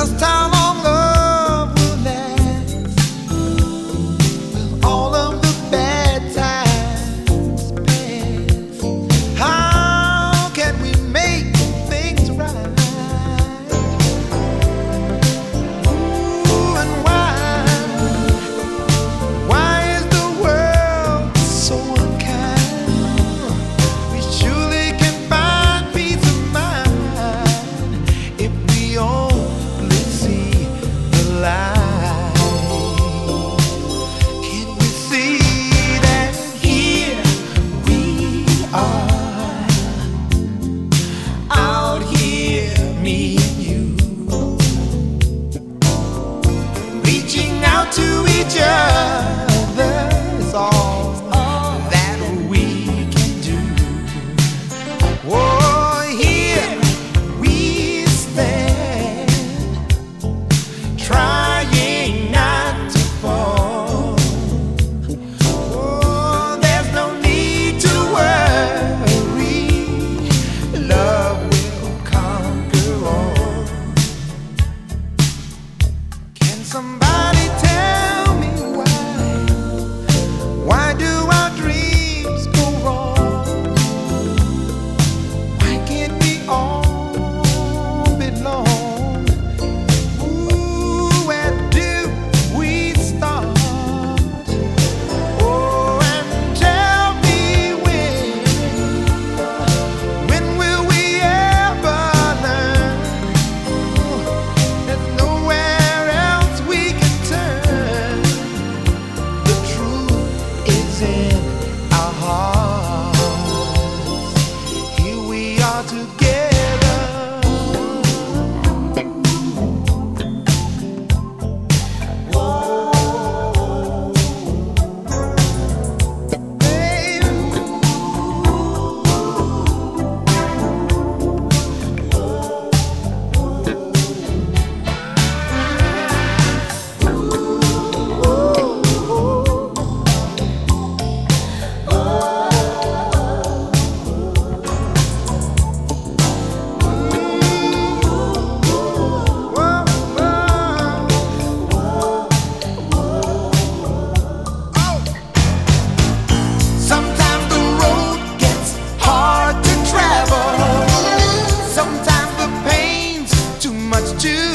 just how to